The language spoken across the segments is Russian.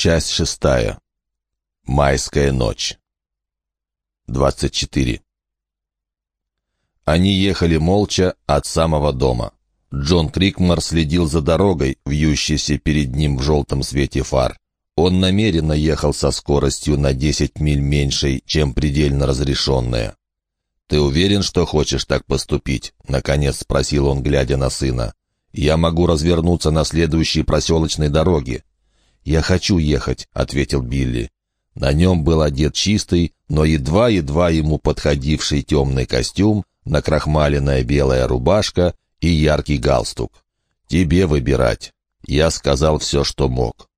Часть шестая. Майская ночь. 24. Они ехали молча от самого дома. Джон Крикмар следил за дорогой, вьющейся перед ним в желтом свете фар. Он намеренно ехал со скоростью на 10 миль меньшей, чем предельно разрешенная. «Ты уверен, что хочешь так поступить?» — наконец спросил он, глядя на сына. «Я могу развернуться на следующей проселочной дороге. «Я хочу ехать», — ответил Билли. На нем был одет чистый, но едва-едва ему подходивший темный костюм, накрахмаленная белая рубашка и яркий галстук. «Тебе выбирать». Я сказал все, что мог.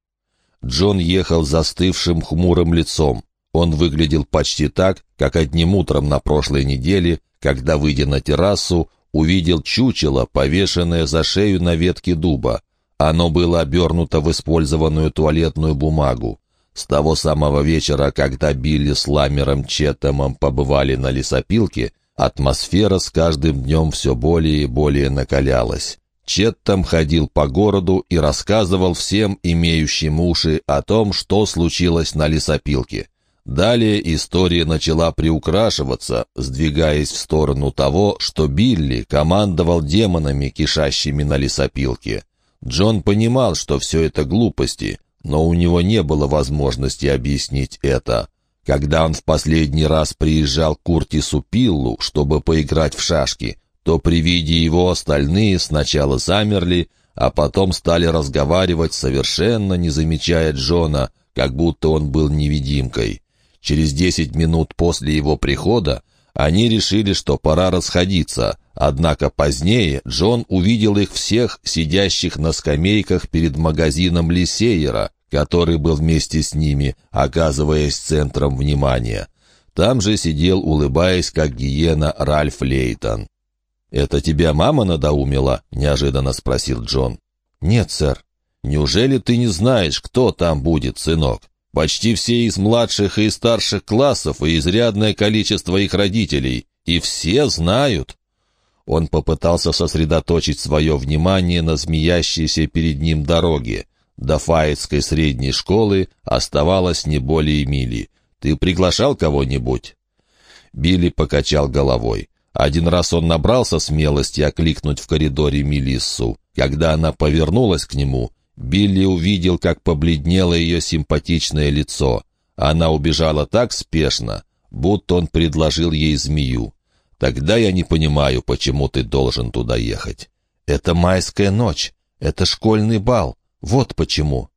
Джон ехал застывшим хмурым лицом. Он выглядел почти так, как одним утром на прошлой неделе, когда, выйдя на террасу, увидел чучело, повешенное за шею на ветке дуба. Оно было обернуто в использованную туалетную бумагу. С того самого вечера, когда Билли с Ламером Четомом побывали на лесопилке, атмосфера с каждым днем все более и более накалялась. Четтом ходил по городу и рассказывал всем имеющим уши о том, что случилось на лесопилке. Далее история начала приукрашиваться, сдвигаясь в сторону того, что Билли командовал демонами, кишащими на лесопилке. Джон понимал, что все это глупости, но у него не было возможности объяснить это. Когда он в последний раз приезжал к Куртису Пиллу, чтобы поиграть в шашки, то при виде его остальные сначала замерли, а потом стали разговаривать, совершенно не замечая Джона, как будто он был невидимкой. Через десять минут после его прихода они решили, что пора расходиться, однако позднее Джон увидел их всех, сидящих на скамейках перед магазином Лисейера, который был вместе с ними, оказываясь центром внимания. Там же сидел, улыбаясь, как гиена, Ральф Лейтон. «Это тебя мама надоумила?» — неожиданно спросил Джон. «Нет, сэр. Неужели ты не знаешь, кто там будет, сынок? Почти все из младших и старших классов и изрядное количество их родителей. И все знают. Он попытался сосредоточить свое внимание на змеящейся перед ним дороге. До Фаетской средней школы оставалось не более мили. «Ты приглашал кого-нибудь?» Билли покачал головой. Один раз он набрался смелости окликнуть в коридоре Мелиссу. Когда она повернулась к нему, Билли увидел, как побледнело ее симпатичное лицо. Она убежала так спешно, будто он предложил ей змею. «Тогда я не понимаю, почему ты должен туда ехать». «Это майская ночь, это школьный бал, вот почему».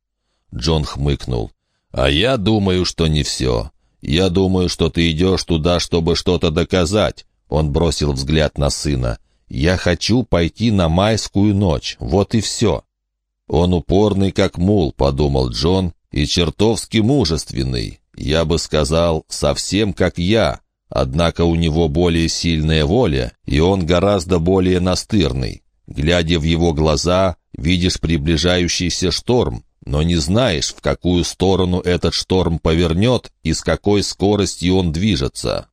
Джон хмыкнул. «А я думаю, что не все. Я думаю, что ты идешь туда, чтобы что-то доказать». Он бросил взгляд на сына. «Я хочу пойти на майскую ночь, вот и все». «Он упорный, как мул», — подумал Джон, — «и чертовски мужественный. Я бы сказал, совсем как я. Однако у него более сильная воля, и он гораздо более настырный. Глядя в его глаза, видишь приближающийся шторм, но не знаешь, в какую сторону этот шторм повернет и с какой скоростью он движется.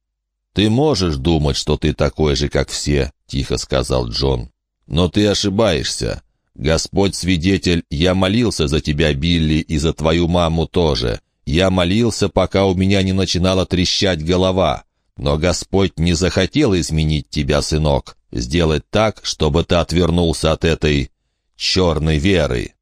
«Ты можешь думать, что ты такой же, как все», — тихо сказал Джон. «Но ты ошибаешься. «Господь свидетель, я молился за тебя, Билли, и за твою маму тоже. Я молился, пока у меня не начинала трещать голова. Но Господь не захотел изменить тебя, сынок, сделать так, чтобы ты отвернулся от этой черной веры».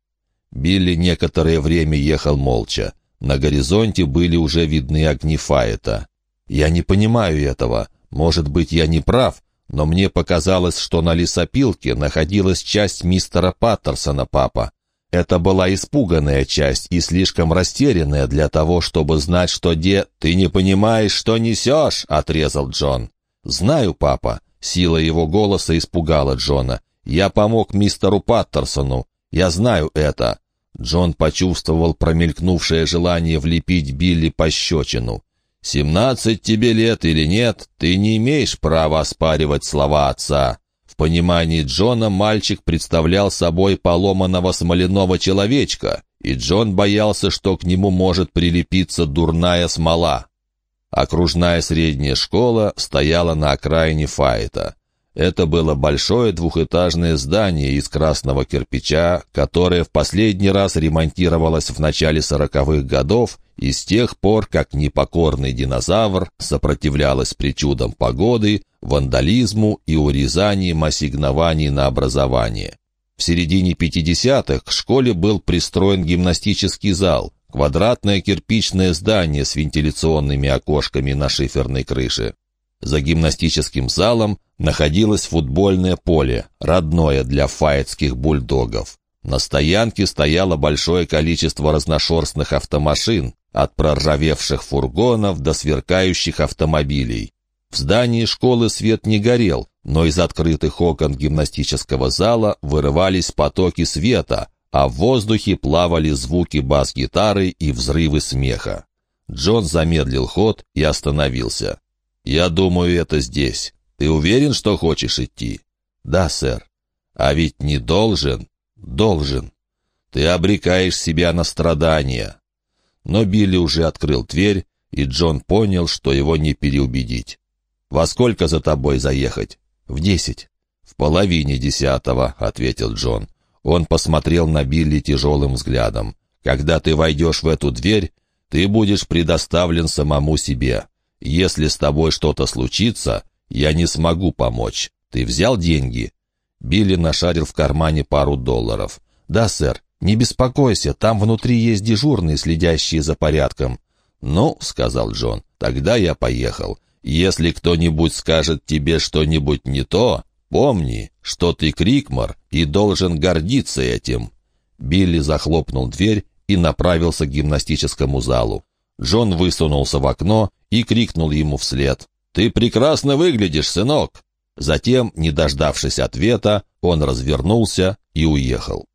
Билли некоторое время ехал молча. На горизонте были уже видны огни Фаета. «Я не понимаю этого. Может быть, я не прав, но мне показалось, что на лесопилке находилась часть мистера Паттерсона, папа. Это была испуганная часть и слишком растерянная для того, чтобы знать, что де... «Ты не понимаешь, что несешь!» — отрезал Джон. «Знаю, папа». Сила его голоса испугала Джона. «Я помог мистеру Паттерсону. Я знаю это». Джон почувствовал промелькнувшее желание влепить Билли пощечину. «Семнадцать тебе лет или нет, ты не имеешь права оспаривать слова отца». В понимании Джона мальчик представлял собой поломанного смоляного человечка, и Джон боялся, что к нему может прилепиться дурная смола. Окружная средняя школа стояла на окраине Файта. Это было большое двухэтажное здание из красного кирпича, которое в последний раз ремонтировалось в начале сороковых годов и с тех пор, как непокорный динозавр сопротивлялось причудам погоды, вандализму и урезаниям ассигнований на образование. В середине 50-х к школе был пристроен гимнастический зал, квадратное кирпичное здание с вентиляционными окошками на шиферной крыше. За гимнастическим залом находилось футбольное поле, родное для фаетских бульдогов. На стоянке стояло большое количество разношерстных автомашин, от проржавевших фургонов до сверкающих автомобилей. В здании школы свет не горел, но из открытых окон гимнастического зала вырывались потоки света, а в воздухе плавали звуки бас-гитары и взрывы смеха. Джон замедлил ход и остановился. «Я думаю, это здесь. Ты уверен, что хочешь идти?» «Да, сэр». «А ведь не должен?» «Должен. Ты обрекаешь себя на страдания». Но Билли уже открыл дверь, и Джон понял, что его не переубедить. «Во сколько за тобой заехать?» «В десять». «В половине десятого», — ответил Джон. Он посмотрел на Билли тяжелым взглядом. «Когда ты войдешь в эту дверь, ты будешь предоставлен самому себе. Если с тобой что-то случится, я не смогу помочь. Ты взял деньги?» Билли нашарил в кармане пару долларов. «Да, сэр. Не беспокойся, там внутри есть дежурные, следящие за порядком». «Ну», — сказал Джон, — «тогда я поехал. Если кто-нибудь скажет тебе что-нибудь не то, помни, что ты Крикмор и должен гордиться этим». Билли захлопнул дверь и направился к гимнастическому залу. Джон высунулся в окно и крикнул ему вслед. «Ты прекрасно выглядишь, сынок!» Затем, не дождавшись ответа, он развернулся и уехал.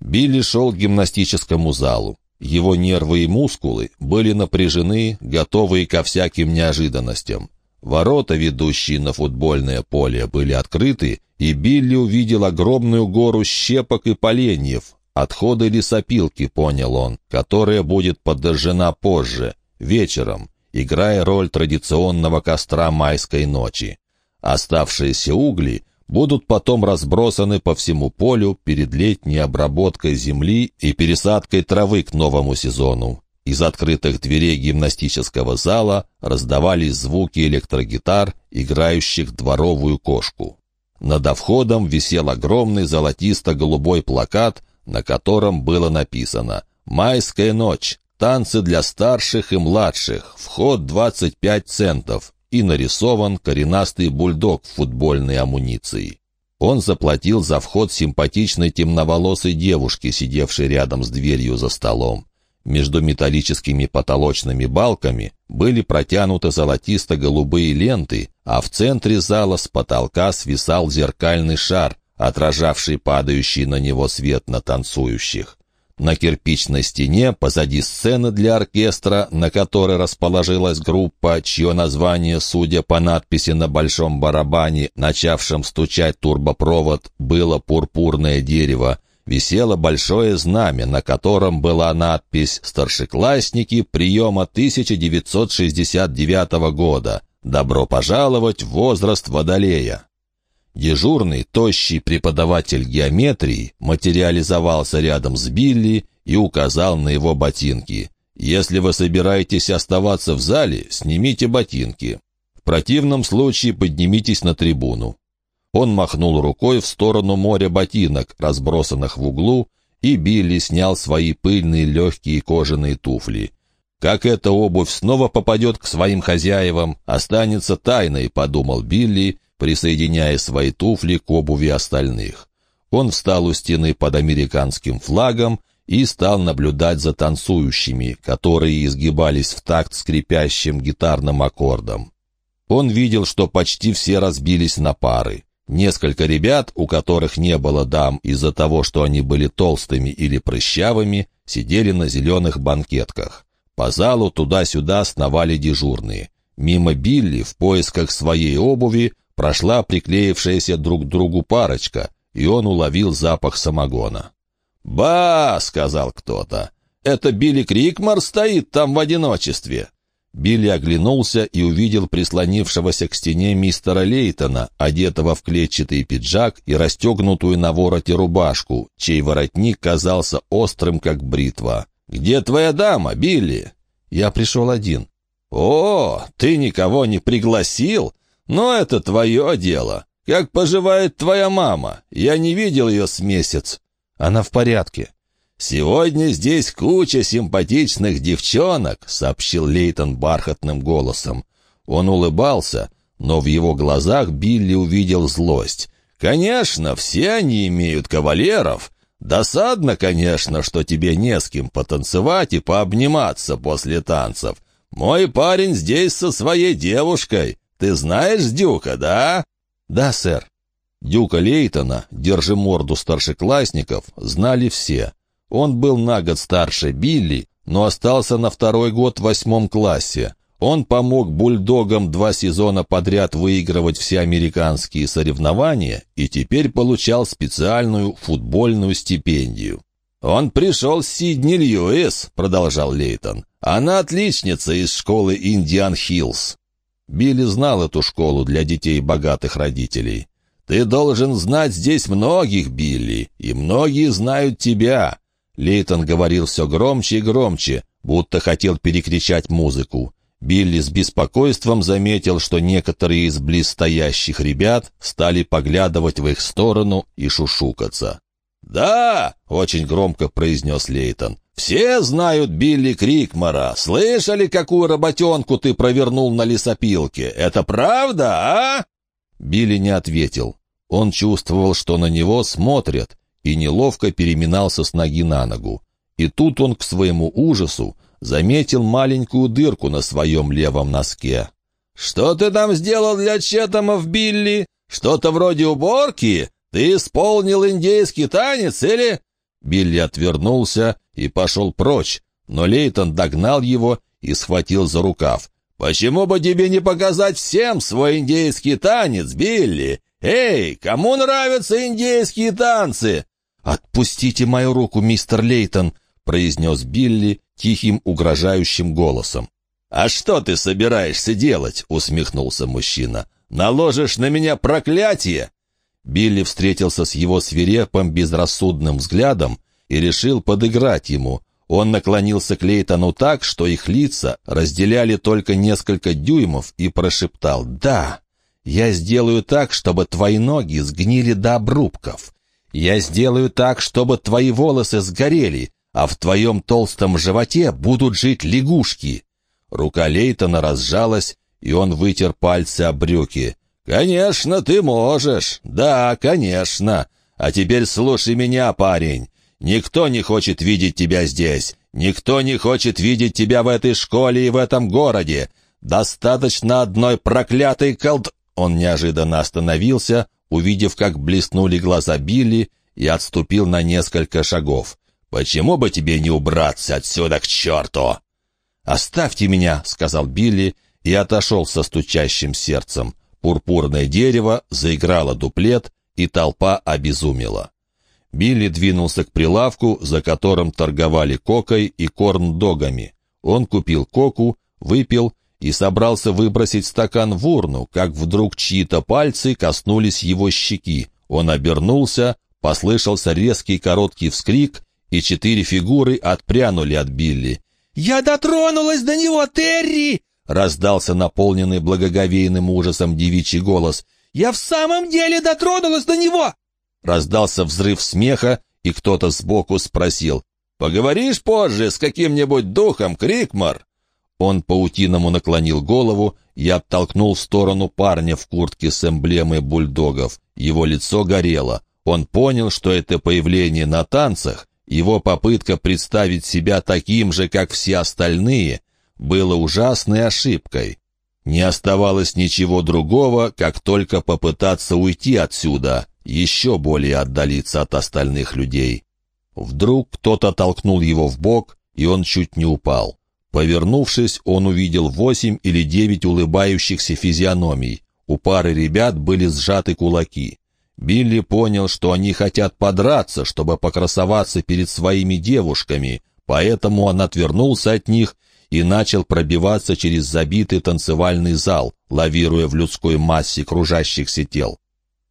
Билли шел к гимнастическому залу. Его нервы и мускулы были напряжены, готовые ко всяким неожиданностям. Ворота, ведущие на футбольное поле, были открыты, и Билли увидел огромную гору щепок и поленьев, отходы лесопилки, понял он, которая будет подожжена позже, вечером, играя роль традиционного костра майской ночи. Оставшиеся угли будут потом разбросаны по всему полю перед летней обработкой земли и пересадкой травы к новому сезону. Из открытых дверей гимнастического зала раздавались звуки электрогитар, играющих дворовую кошку. Над входом висел огромный золотисто-голубой плакат, на котором было написано «Майская ночь. Танцы для старших и младших. Вход 25 центов и нарисован коренастый бульдог в футбольной амуниции. Он заплатил за вход симпатичной темноволосой девушке, сидевшей рядом с дверью за столом. Между металлическими потолочными балками были протянуты золотисто-голубые ленты, а в центре зала с потолка свисал зеркальный шар, отражавший падающий на него свет на танцующих. На кирпичной стене, позади сцены для оркестра, на которой расположилась группа, чье название, судя по надписи на большом барабане, начавшем стучать турбопровод, было «Пурпурное дерево», висело большое знамя, на котором была надпись «Старшеклассники приема 1969 года. Добро пожаловать в возраст Водолея». Дежурный, тощий преподаватель геометрии материализовался рядом с Билли и указал на его ботинки. «Если вы собираетесь оставаться в зале, снимите ботинки. В противном случае поднимитесь на трибуну». Он махнул рукой в сторону моря ботинок, разбросанных в углу, и Билли снял свои пыльные легкие кожаные туфли. «Как эта обувь снова попадет к своим хозяевам, останется тайной», — подумал Билли, присоединяя свои туфли к обуви остальных. Он встал у стены под американским флагом и стал наблюдать за танцующими, которые изгибались в такт скрипящим гитарным аккордом. Он видел, что почти все разбились на пары. Несколько ребят, у которых не было дам из-за того, что они были толстыми или прыщавыми, сидели на зеленых банкетках. По залу туда-сюда сновали дежурные. Мимо Билли в поисках своей обуви прошла приклеившаяся друг к другу парочка, и он уловил запах самогона. «Ба!» — сказал кто-то. «Это Билли Крикмар стоит там в одиночестве». Билли оглянулся и увидел прислонившегося к стене мистера Лейтона, одетого в клетчатый пиджак и расстегнутую на вороте рубашку, чей воротник казался острым, как бритва. «Где твоя дама, Билли?» «Я пришел один». «О, ты никого не пригласил? Но это твое дело. Как поживает твоя мама? Я не видел ее с месяц». «Она в порядке». «Сегодня здесь куча симпатичных девчонок», — сообщил Лейтон бархатным голосом. Он улыбался, но в его глазах Билли увидел злость. «Конечно, все они имеют кавалеров. Досадно, конечно, что тебе не с кем потанцевать и пообниматься после танцев. Мой парень здесь со своей девушкой. Ты знаешь Дюка, да?» «Да, сэр». Дюка Лейтона, держи морду старшеклассников, знали все. Он был на год старше Билли, но остался на второй год в восьмом классе. Он помог бульдогам два сезона подряд выигрывать все американские соревнования и теперь получал специальную футбольную стипендию. «Он пришел с Сидни Льюис», — продолжал Лейтон. «Она отличница из школы Индиан Хиллз». Билли знал эту школу для детей богатых родителей. «Ты должен знать здесь многих, Билли, и многие знают тебя. Лейтон говорил все громче и громче, будто хотел перекричать музыку. Билли с беспокойством заметил, что некоторые из близстоящих ребят стали поглядывать в их сторону и шушукаться. «Да!» — очень громко произнес Лейтон. «Все знают Билли Крикмара. Слышали, какую работенку ты провернул на лесопилке? Это правда, а?» Билли не ответил. Он чувствовал, что на него смотрят, и неловко переминался с ноги на ногу. И тут он, к своему ужасу, заметил маленькую дырку на своем левом носке. «Что ты там сделал для Четомов, Билли? Что-то вроде уборки? Ты исполнил индейский танец или...» Билли отвернулся и пошел прочь, но Лейтон догнал его и схватил за рукав. «Почему бы тебе не показать всем свой индейский танец, Билли? Эй, кому нравятся индейские танцы? «Отпустите мою руку, мистер Лейтон», — произнес Билли тихим угрожающим голосом. «А что ты собираешься делать?» — усмехнулся мужчина. «Наложишь на меня проклятие?» Билли встретился с его свирепым, безрассудным взглядом и решил подыграть ему. Он наклонился к Лейтону так, что их лица разделяли только несколько дюймов и прошептал «Да, я сделаю так, чтобы твои ноги сгнили до обрубков. Я сделаю так, чтобы твои волосы сгорели, а в твоем толстом животе будут жить лягушки». Рука Лейтона разжалась, и он вытер пальцы об брюки. «Конечно, ты можешь. Да, конечно. А теперь слушай меня, парень. Никто не хочет видеть тебя здесь. Никто не хочет видеть тебя в этой школе и в этом городе. Достаточно одной проклятой колд...» Он неожиданно остановился, увидев, как блеснули глаза Билли, и отступил на несколько шагов. «Почему бы тебе не убраться отсюда к черту?» «Оставьте меня», — сказал Билли, и отошел со стучащим сердцем. Пурпурное дерево заиграло дуплет, и толпа обезумела. Билли двинулся к прилавку, за которым торговали кокой и корн-догами. Он купил коку, выпил и собрался выбросить стакан в урну, как вдруг чьи-то пальцы коснулись его щеки. Он обернулся, послышался резкий короткий вскрик, и четыре фигуры отпрянули от Билли. «Я дотронулась до него, Терри!» — раздался наполненный благоговейным ужасом девичий голос. «Я в самом деле дотронулась до него!» Раздался взрыв смеха, и кто-то сбоку спросил. «Поговоришь позже с каким-нибудь духом, Крикмар?» Он паутиному наклонил голову и оттолкнул в сторону парня в куртке с эмблемой бульдогов. Его лицо горело. Он понял, что это появление на танцах, его попытка представить себя таким же, как все остальные, было ужасной ошибкой. Не оставалось ничего другого, как только попытаться уйти отсюда, еще более отдалиться от остальных людей. Вдруг кто-то толкнул его в бок, и он чуть не упал. Повернувшись, он увидел восемь или девять улыбающихся физиономий. У пары ребят были сжаты кулаки. Билли понял, что они хотят подраться, чтобы покрасоваться перед своими девушками, поэтому он отвернулся от них и начал пробиваться через забитый танцевальный зал, лавируя в людской массе кружащихся тел.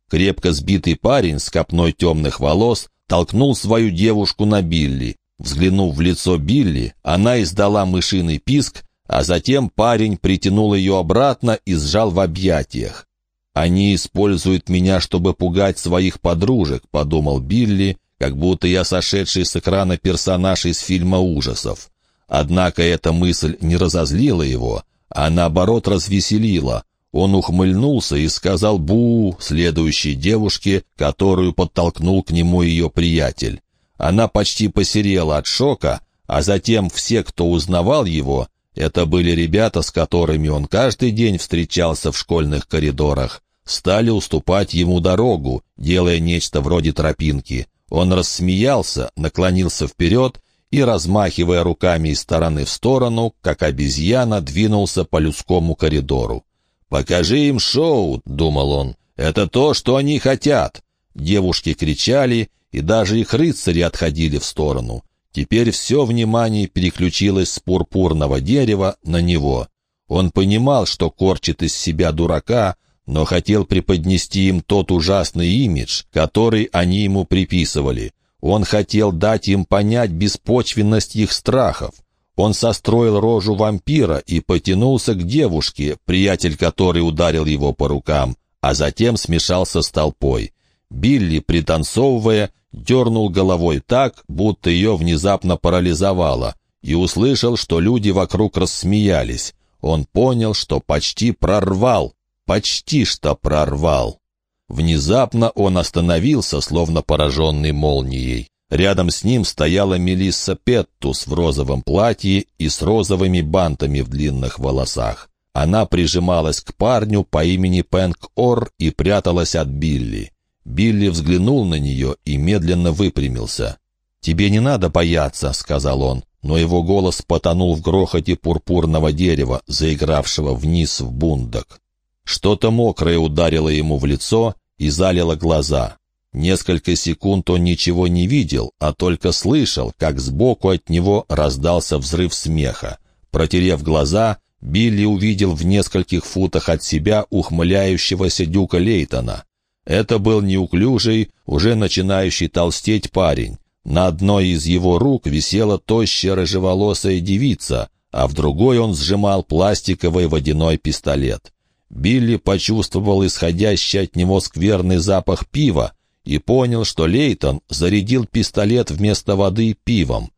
Крепко сбитый парень с копной темных волос толкнул свою девушку на Билли. Взглянув в лицо Билли, она издала мышиный писк, а затем парень притянул ее обратно и сжал в объятиях. «Они используют меня, чтобы пугать своих подружек», — подумал Билли, как будто я сошедший с экрана персонаж из фильма ужасов. Однако эта мысль не разозлила его, а наоборот развеселила. Он ухмыльнулся и сказал «бу» следующей девушке, которую подтолкнул к нему ее приятель. Она почти посерела от шока, а затем все, кто узнавал его, это были ребята, с которыми он каждый день встречался в школьных коридорах, стали уступать ему дорогу, делая нечто вроде тропинки. Он рассмеялся, наклонился вперед и, размахивая руками из стороны в сторону, как обезьяна, двинулся по людскому коридору. «Покажи им шоу», — думал он, — «это то, что они хотят». Девушки кричали, и даже их рыцари отходили в сторону. Теперь все внимание переключилось с пурпурного дерева на него. Он понимал, что корчит из себя дурака, но хотел преподнести им тот ужасный имидж, который они ему приписывали. Он хотел дать им понять беспочвенность их страхов. Он состроил рожу вампира и потянулся к девушке, приятель которой ударил его по рукам, а затем смешался с толпой. Билли, пританцовывая, дернул головой так, будто ее внезапно парализовало, и услышал, что люди вокруг рассмеялись. Он понял, что почти прорвал, почти что прорвал. Внезапно он остановился, словно пораженный молнией. Рядом с ним стояла Мелисса Петтус в розовом платье и с розовыми бантами в длинных волосах. Она прижималась к парню по имени Пэнк Ор и пряталась от Билли. Билли взглянул на нее и медленно выпрямился. «Тебе не надо бояться», — сказал он, но его голос потонул в грохоте пурпурного дерева, заигравшего вниз в бундок. Что-то мокрое ударило ему в лицо и залило глаза. Несколько секунд он ничего не видел, а только слышал, как сбоку от него раздался взрыв смеха. Протерев глаза, Билли увидел в нескольких футах от себя ухмыляющегося Дюка Лейтона. Это был неуклюжий, уже начинающий толстеть парень. На одной из его рук висела тощая рыжеволосая девица, а в другой он сжимал пластиковый водяной пистолет. Билли почувствовал исходящий от него скверный запах пива и понял, что Лейтон зарядил пистолет вместо воды пивом.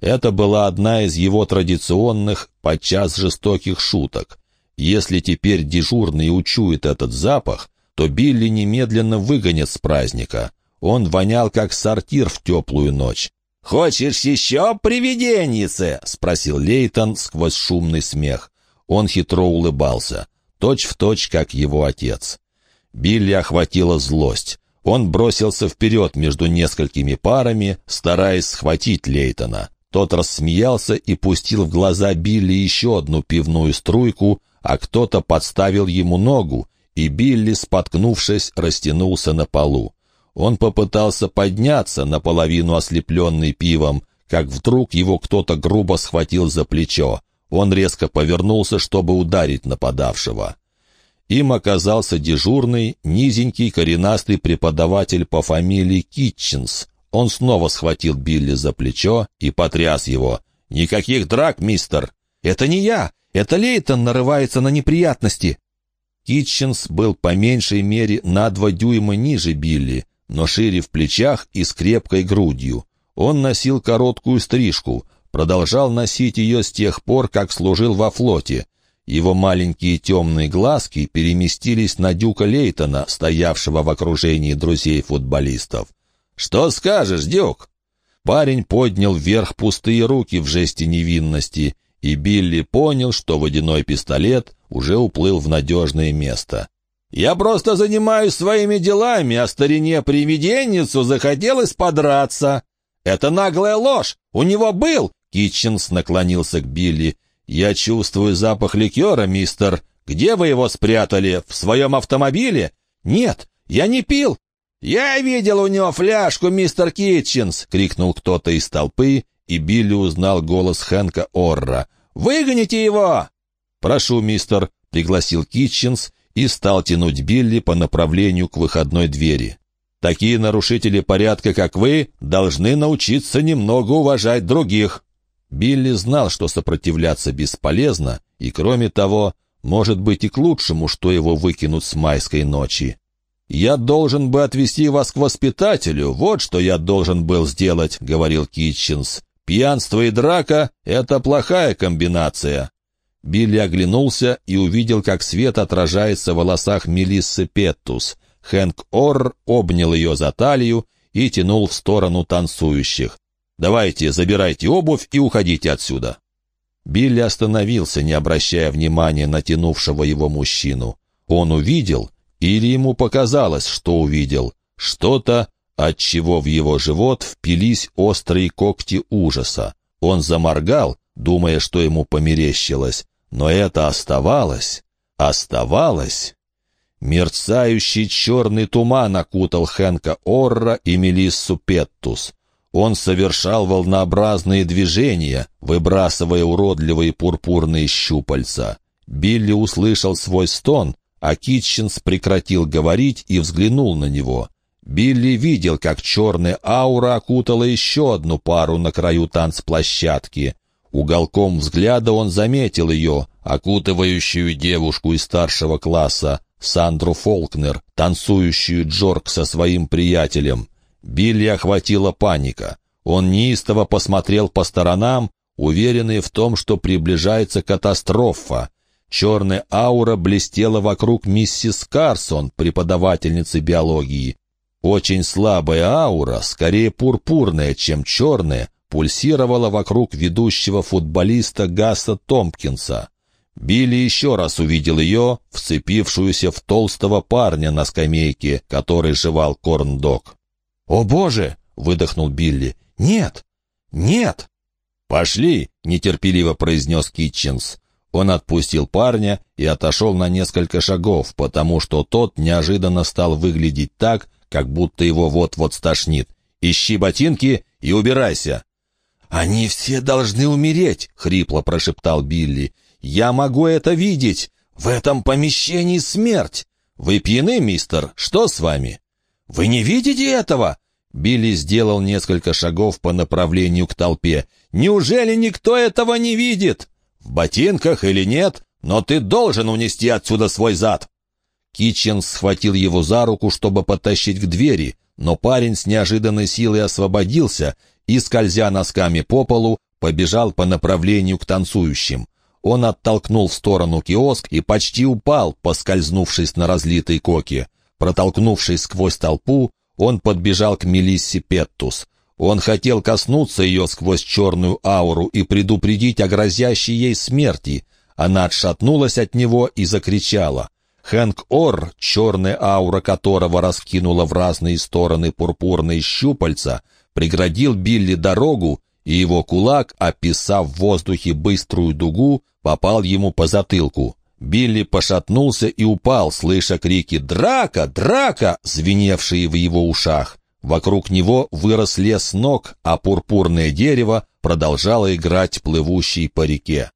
Это была одна из его традиционных, подчас жестоких шуток. Если теперь дежурный учует этот запах, то Билли немедленно выгонят с праздника. Он вонял, как сортир в теплую ночь. «Хочешь еще привиденницы?» — спросил Лейтон сквозь шумный смех. Он хитро улыбался, точь в точь, как его отец. Билли охватила злость. Он бросился вперед между несколькими парами, стараясь схватить Лейтона. Тот рассмеялся и пустил в глаза Билли еще одну пивную струйку, а кто-то подставил ему ногу, и Билли, споткнувшись, растянулся на полу. Он попытался подняться, наполовину ослепленный пивом, как вдруг его кто-то грубо схватил за плечо. Он резко повернулся, чтобы ударить нападавшего. Им оказался дежурный, низенький, коренастый преподаватель по фамилии Китченс. Он снова схватил Билли за плечо и потряс его. «Никаких драк, мистер!» «Это не я! Это Лейтон нарывается на неприятности!» Китченс был по меньшей мере на два дюйма ниже Билли, но шире в плечах и с крепкой грудью. Он носил короткую стрижку, продолжал носить ее с тех пор, как служил во флоте. Его маленькие темные глазки переместились на Дюка Лейтона, стоявшего в окружении друзей-футболистов. «Что скажешь, Дюк?» Парень поднял вверх пустые руки в жесте невинности, и Билли понял, что водяной пистолет уже уплыл в надежное место. «Я просто занимаюсь своими делами, а старине привиденницу захотелось подраться». «Это наглая ложь! У него был!» Китченс наклонился к Билли. «Я чувствую запах ликера, мистер. Где вы его спрятали? В своем автомобиле?» «Нет, я не пил». «Я видел у него фляжку, мистер Китченс!» — крикнул кто-то из толпы, и Билли узнал голос Хэнка Орра. Выгоните его!» «Прошу, мистер», — пригласил Китченс и стал тянуть Билли по направлению к выходной двери. «Такие нарушители порядка, как вы, должны научиться немного уважать других». Билли знал, что сопротивляться бесполезно, и, кроме того, может быть и к лучшему, что его выкинут с майской ночи. «Я должен бы отвезти вас к воспитателю, вот что я должен был сделать», — говорил Китченс. «Пьянство и драка — это плохая комбинация». Билли оглянулся и увидел, как свет отражается в волосах Мелиссы Петтус. Хэнк Орр обнял ее за талию и тянул в сторону танцующих. «Давайте, забирайте обувь и уходите отсюда». Билли остановился, не обращая внимания на тянувшего его мужчину. Он увидел, или ему показалось, что увидел, что-то, от чего в его живот впились острые когти ужаса. Он заморгал, думая, что ему померещилось, но это оставалось, оставалось. Мерцающий черный туман окутал Хэнка Орра и Мелиссу Петтус. Он совершал волнообразные движения, выбрасывая уродливые пурпурные щупальца. Билли услышал свой стон, а Китченс прекратил говорить и взглянул на него. Билли видел, как черная аура окутала еще одну пару на краю танцплощадки. Уголком взгляда он заметил ее, окутывающую девушку из старшего класса, Сандру Фолкнер, танцующую Джорк со своим приятелем. Билли охватила паника. Он неистово посмотрел по сторонам, уверенный в том, что приближается катастрофа. Черная аура блестела вокруг миссис Карсон, преподавательницы биологии. Очень слабая аура, скорее пурпурная, чем черная, пульсировала вокруг ведущего футболиста Гаса Томпкинса. Билли еще раз увидел ее, вцепившуюся в толстого парня на скамейке, который жевал корн-дог. «О, Боже!» — выдохнул Билли. «Нет! Нет!» «Пошли!» — нетерпеливо произнес Китченс. Он отпустил парня и отошел на несколько шагов, потому что тот неожиданно стал выглядеть так, как будто его вот-вот стошнит. «Ищи ботинки и убирайся!» «Они все должны умереть!» — хрипло прошептал Билли. «Я могу это видеть! В этом помещении смерть! Вы пьяны, мистер? Что с вами?» «Вы не видите этого?» Билли сделал несколько шагов по направлению к толпе. «Неужели никто этого не видит? В ботинках или нет, но ты должен унести отсюда свой зад!» Китчен схватил его за руку, чтобы потащить к двери, но парень с неожиданной силой освободился и, скользя носками по полу, побежал по направлению к танцующим. Он оттолкнул в сторону киоск и почти упал, поскользнувшись на разлитой коке. Протолкнувшись сквозь толпу, он подбежал к Мелиссе Петтус. Он хотел коснуться ее сквозь черную ауру и предупредить о грозящей ей смерти. Она отшатнулась от него и закричала. Хэнк Ор, черная аура которого раскинула в разные стороны пурпурные щупальца, преградил Билли дорогу, и его кулак, описав в воздухе быструю дугу, попал ему по затылку. Билли пошатнулся и упал, слыша крики «Драка! Драка!», звеневшие в его ушах. Вокруг него вырос лес ног, а пурпурное дерево продолжало играть плывущий по реке.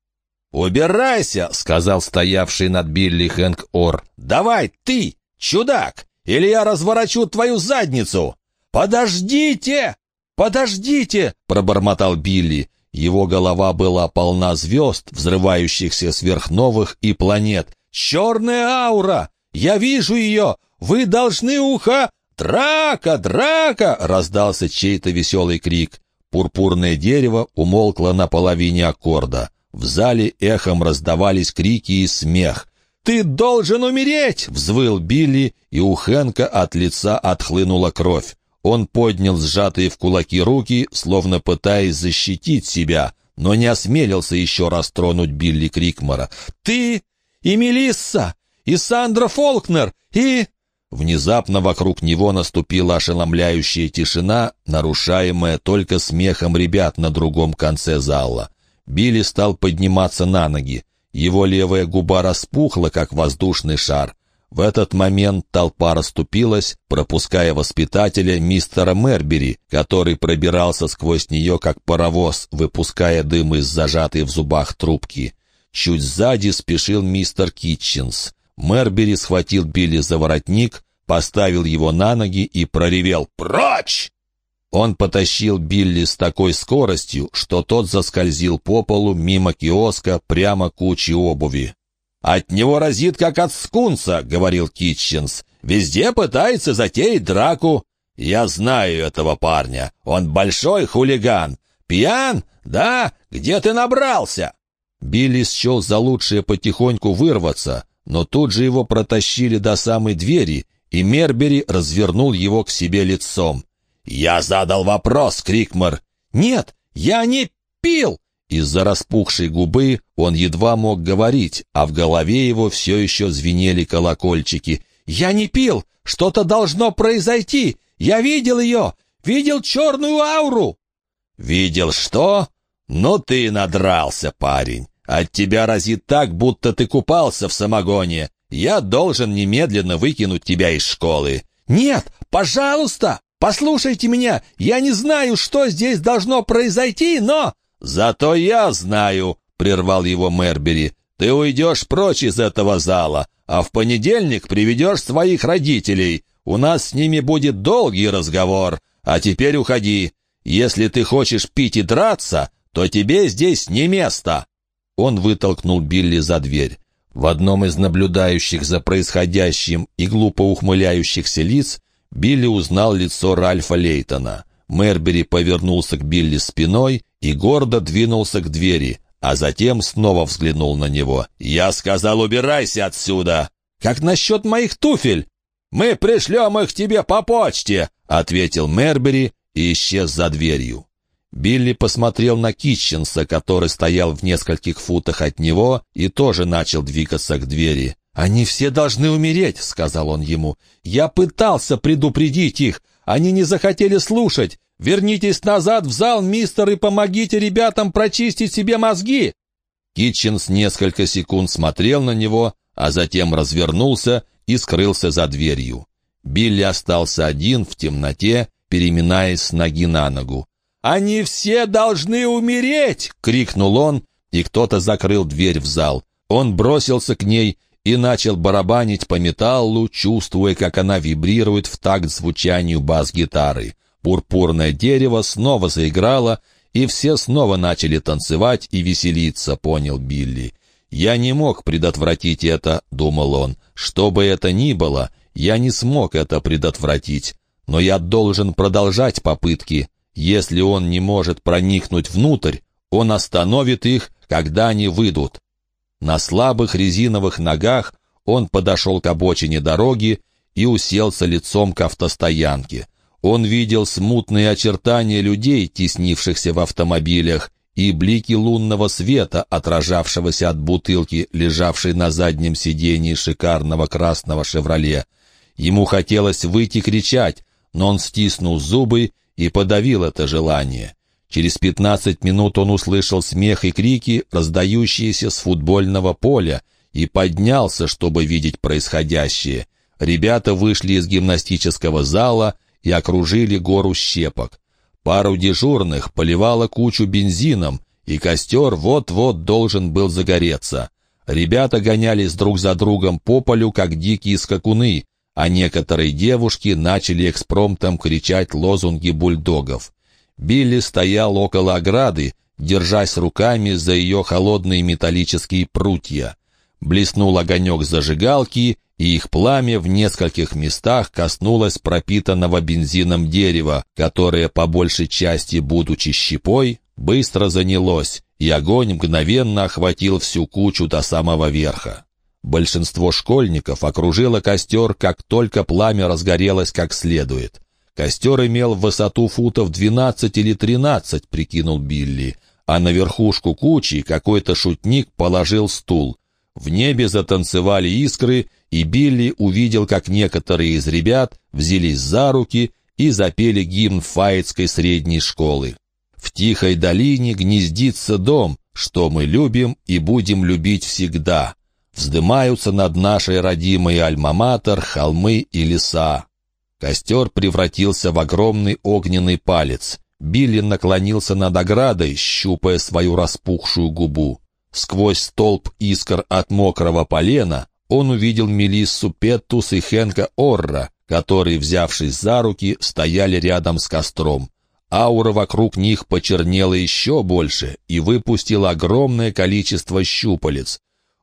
«Убирайся!» — сказал стоявший над Билли Хэнк Ор. «Давай ты, чудак, или я разворачу твою задницу!» «Подождите! Подождите!» — пробормотал Билли. Его голова была полна звезд, взрывающихся сверхновых и планет. «Черная аура! Я вижу ее! Вы должны уха...» «Драка! Драка!» — раздался чей-то веселый крик. Пурпурное дерево умолкло на половине аккорда. В зале эхом раздавались крики и смех. «Ты должен умереть!» — взвыл Билли, и у Хэнка от лица отхлынула кровь. Он поднял сжатые в кулаки руки, словно пытаясь защитить себя, но не осмелился еще раз тронуть Билли Крикмора. «Ты и Мелисса, и Сандра Фолкнер, и...» Внезапно вокруг него наступила ошеломляющая тишина, нарушаемая только смехом ребят на другом конце зала. Билли стал подниматься на ноги. Его левая губа распухла, как воздушный шар. В этот момент толпа расступилась, пропуская воспитателя мистера Мербери, который пробирался сквозь нее как паровоз, выпуская дым из зажатой в зубах трубки. Чуть сзади спешил мистер Китченс. Мербери схватил Билли за воротник, поставил его на ноги и проревел «Прочь!». Он потащил Билли с такой скоростью, что тот заскользил по полу мимо киоска прямо к куче обуви. «От него разит, как от скунса», — говорил Китченс. «Везде пытается затеять драку. Я знаю этого парня. Он большой хулиган. Пьян? Да? Где ты набрался?» Билли счел за лучшее потихоньку вырваться, но тут же его протащили до самой двери, и Мербери развернул его к себе лицом. «Я задал вопрос, Крикмар!» «Нет, я не пил!» Из-за распухшей губы он едва мог говорить, а в голове его все еще звенели колокольчики. «Я не пил! Что-то должно произойти! Я видел ее! Видел черную ауру!» «Видел что? Ну ты надрался, парень! От тебя разит так, будто ты купался в самогоне! Я должен немедленно выкинуть тебя из школы!» «Нет, пожалуйста! Послушайте меня! Я не знаю, что здесь должно произойти, но...» «Зато я знаю», — прервал его Мербери. «Ты уйдешь прочь из этого зала, а в понедельник приведешь своих родителей. У нас с ними будет долгий разговор. А теперь уходи. Если ты хочешь пить и драться, то тебе здесь не место». Он вытолкнул Билли за дверь. В одном из наблюдающих за происходящим и глупо ухмыляющихся лиц Билли узнал лицо Ральфа Лейтона. Мербери повернулся к Билли спиной и гордо двинулся к двери, а затем снова взглянул на него. «Я сказал, убирайся отсюда!» «Как насчет моих туфель?» «Мы пришлем их тебе по почте!» — ответил Мербери и исчез за дверью. Билли посмотрел на Китченса, который стоял в нескольких футах от него, и тоже начал двигаться к двери. «Они все должны умереть», — сказал он ему. «Я пытался предупредить их. Они не захотели слушать. Вернитесь назад в зал, мистер, и помогите ребятам прочистить себе мозги!» Китченс несколько секунд смотрел на него, а затем развернулся и скрылся за дверью. Билли остался один в темноте, переминаясь с ноги на ногу. «Они все должны умереть!» — крикнул он, и кто-то закрыл дверь в зал. Он бросился к ней и начал барабанить по металлу, чувствуя, как она вибрирует в такт звучанию бас-гитары. Пурпурное дерево снова заиграло, и все снова начали танцевать и веселиться, понял Билли. «Я не мог предотвратить это», — думал он. «Что бы это ни было, я не смог это предотвратить. Но я должен продолжать попытки. Если он не может проникнуть внутрь, он остановит их, когда они выйдут». На слабых резиновых ногах он подошел к обочине дороги и уселся лицом к автостоянке. Он видел смутные очертания людей, теснившихся в автомобилях, и блики лунного света, отражавшегося от бутылки, лежавшей на заднем сидении шикарного красного «Шевроле». Ему хотелось выйти кричать, но он стиснул зубы и подавил это желание. Через пятнадцать минут он услышал смех и крики, раздающиеся с футбольного поля, и поднялся, чтобы видеть происходящее. Ребята вышли из гимнастического зала — и окружили гору щепок. Пару дежурных поливала кучу бензином, и костер вот-вот должен был загореться. Ребята гонялись друг за другом по полю, как дикие скакуны, а некоторые девушки начали экспромтом кричать лозунги бульдогов. Билли стоял около ограды, держась руками за ее холодные металлические прутья. Блеснул огонек зажигалки, и их пламя в нескольких местах коснулось пропитанного бензином дерева, которое, по большей части будучи щепой, быстро занялось, и огонь мгновенно охватил всю кучу до самого верха. Большинство школьников окружило костер, как только пламя разгорелось как следует. Костер имел высоту футов 12 или 13, прикинул Билли, а на верхушку кучи какой-то шутник положил стул. В небе затанцевали искры, и Билли увидел, как некоторые из ребят взялись за руки и запели гимн Фаетской средней школы. «В тихой долине гнездится дом, что мы любим и будем любить всегда. вздымаются над нашей родимой Альма-Матер холмы и леса. Костер превратился в огромный огненный палец. Билли наклонился над оградой, щупая свою распухшую губу. Сквозь столб искр от мокрого полена он увидел Мелиссу Петтус и Хенка Орра, которые, взявшись за руки, стояли рядом с костром. Аура вокруг них почернела еще больше и выпустила огромное количество щупалец.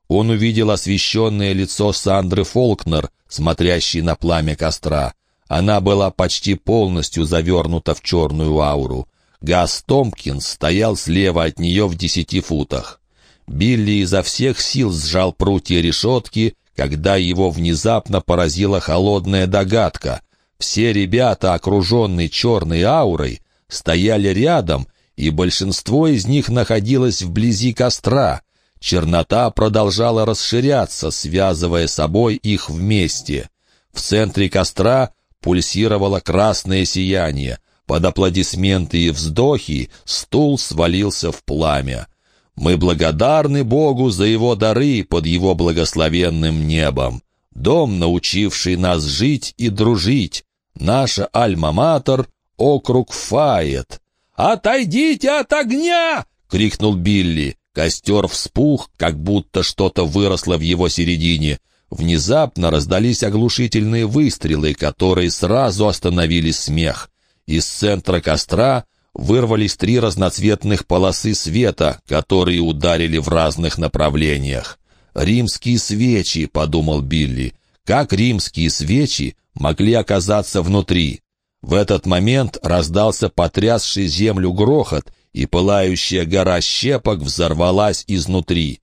Он увидел освещенное лицо Сандры Фолкнер, смотрящей на пламя костра. Она была почти полностью завернута в черную ауру. Газ Томпкинс стоял слева от нее в десяти футах. Билли изо всех сил сжал прутья решетки, когда его внезапно поразила холодная догадка. Все ребята, окруженные черной аурой, стояли рядом, и большинство из них находилось вблизи костра. Чернота продолжала расширяться, связывая собой их вместе. В центре костра пульсировало красное сияние. Под аплодисменты и вздохи стул свалился в пламя. Мы благодарны Богу за Его дары под Его благословенным небом. Дом, научивший нас жить и дружить. Наша альма-матер — округ Файет. «Отойдите от огня!» — крикнул Билли. Костер вспух, как будто что-то выросло в его середине. Внезапно раздались оглушительные выстрелы, которые сразу остановили смех. Из центра костра вырвались три разноцветных полосы света, которые ударили в разных направлениях. «Римские свечи», — подумал Билли. «Как римские свечи могли оказаться внутри?» В этот момент раздался потрясший землю грохот, и пылающая гора щепок взорвалась изнутри.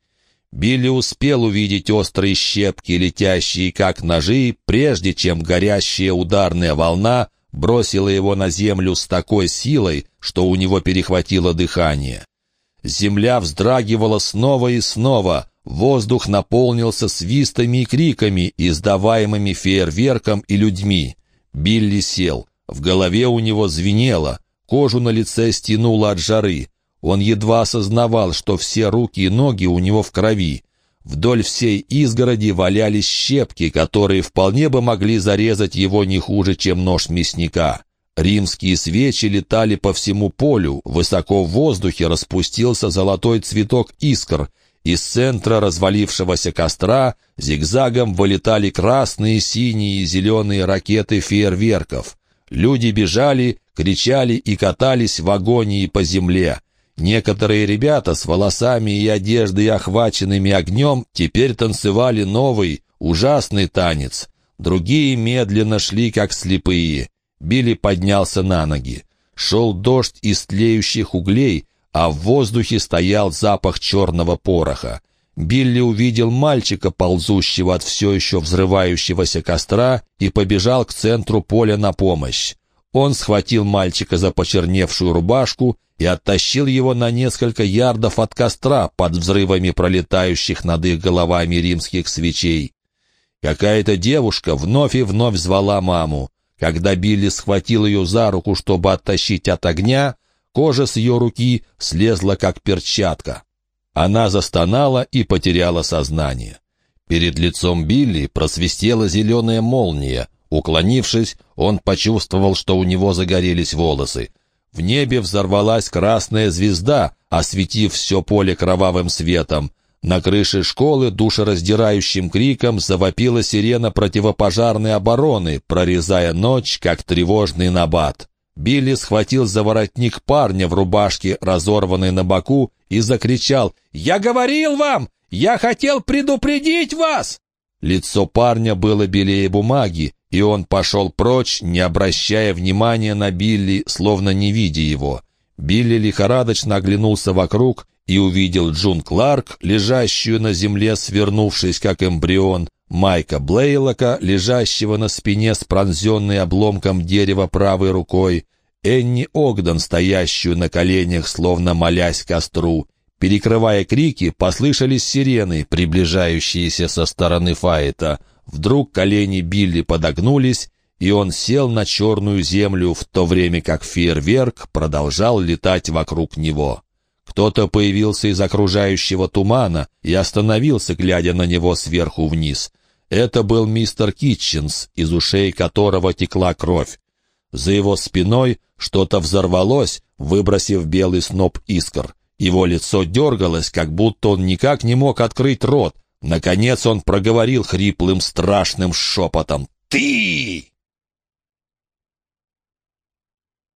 Билли успел увидеть острые щепки, летящие как ножи, прежде чем горящая ударная волна бросила его на землю с такой силой, что у него перехватило дыхание. Земля вздрагивала снова и снова, воздух наполнился свистами и криками, издаваемыми фейерверком и людьми. Билли сел, в голове у него звенело, кожу на лице стянуло от жары. Он едва осознавал, что все руки и ноги у него в крови. Вдоль всей изгороди валялись щепки, которые вполне бы могли зарезать его не хуже, чем нож мясника. Римские свечи летали по всему полю, высоко в воздухе распустился золотой цветок искр. Из центра развалившегося костра зигзагом вылетали красные, синие и зеленые ракеты фейерверков. Люди бежали, кричали и катались в агонии по земле. Некоторые ребята с волосами и одеждой, охваченными огнем, теперь танцевали новый, ужасный танец. Другие медленно шли, как слепые. Билли поднялся на ноги. Шел дождь из тлеющих углей, а в воздухе стоял запах черного пороха. Билли увидел мальчика, ползущего от все еще взрывающегося костра, и побежал к центру поля на помощь. Он схватил мальчика за почерневшую рубашку и оттащил его на несколько ярдов от костра под взрывами пролетающих над их головами римских свечей. Какая-то девушка вновь и вновь звала маму. Когда Билли схватил ее за руку, чтобы оттащить от огня, кожа с ее руки слезла, как перчатка. Она застонала и потеряла сознание. Перед лицом Билли просвистела зеленая молния, Уклонившись, он почувствовал, что у него загорелись волосы. В небе взорвалась красная звезда, осветив все поле кровавым светом. На крыше школы душераздирающим криком завопила сирена противопожарной обороны, прорезая ночь, как тревожный набат. Билли схватил за воротник парня в рубашке, разорванной на боку, и закричал «Я говорил вам! Я хотел предупредить вас!» Лицо парня было белее бумаги, и он пошел прочь, не обращая внимания на Билли, словно не видя его. Билли лихорадочно оглянулся вокруг и увидел Джун Кларк, лежащую на земле, свернувшись как эмбрион, Майка Блейлока, лежащего на спине с пронзенной обломком дерева правой рукой, Энни Огден, стоящую на коленях, словно молясь костру. Перекрывая крики, послышались сирены, приближающиеся со стороны Файта — Вдруг колени Билли подогнулись, и он сел на черную землю, в то время как фейерверк продолжал летать вокруг него. Кто-то появился из окружающего тумана и остановился, глядя на него сверху вниз. Это был мистер Китченс, из ушей которого текла кровь. За его спиной что-то взорвалось, выбросив белый сноп искр. Его лицо дергалось, как будто он никак не мог открыть рот. Наконец он проговорил хриплым страшным шепотом. «Ты!»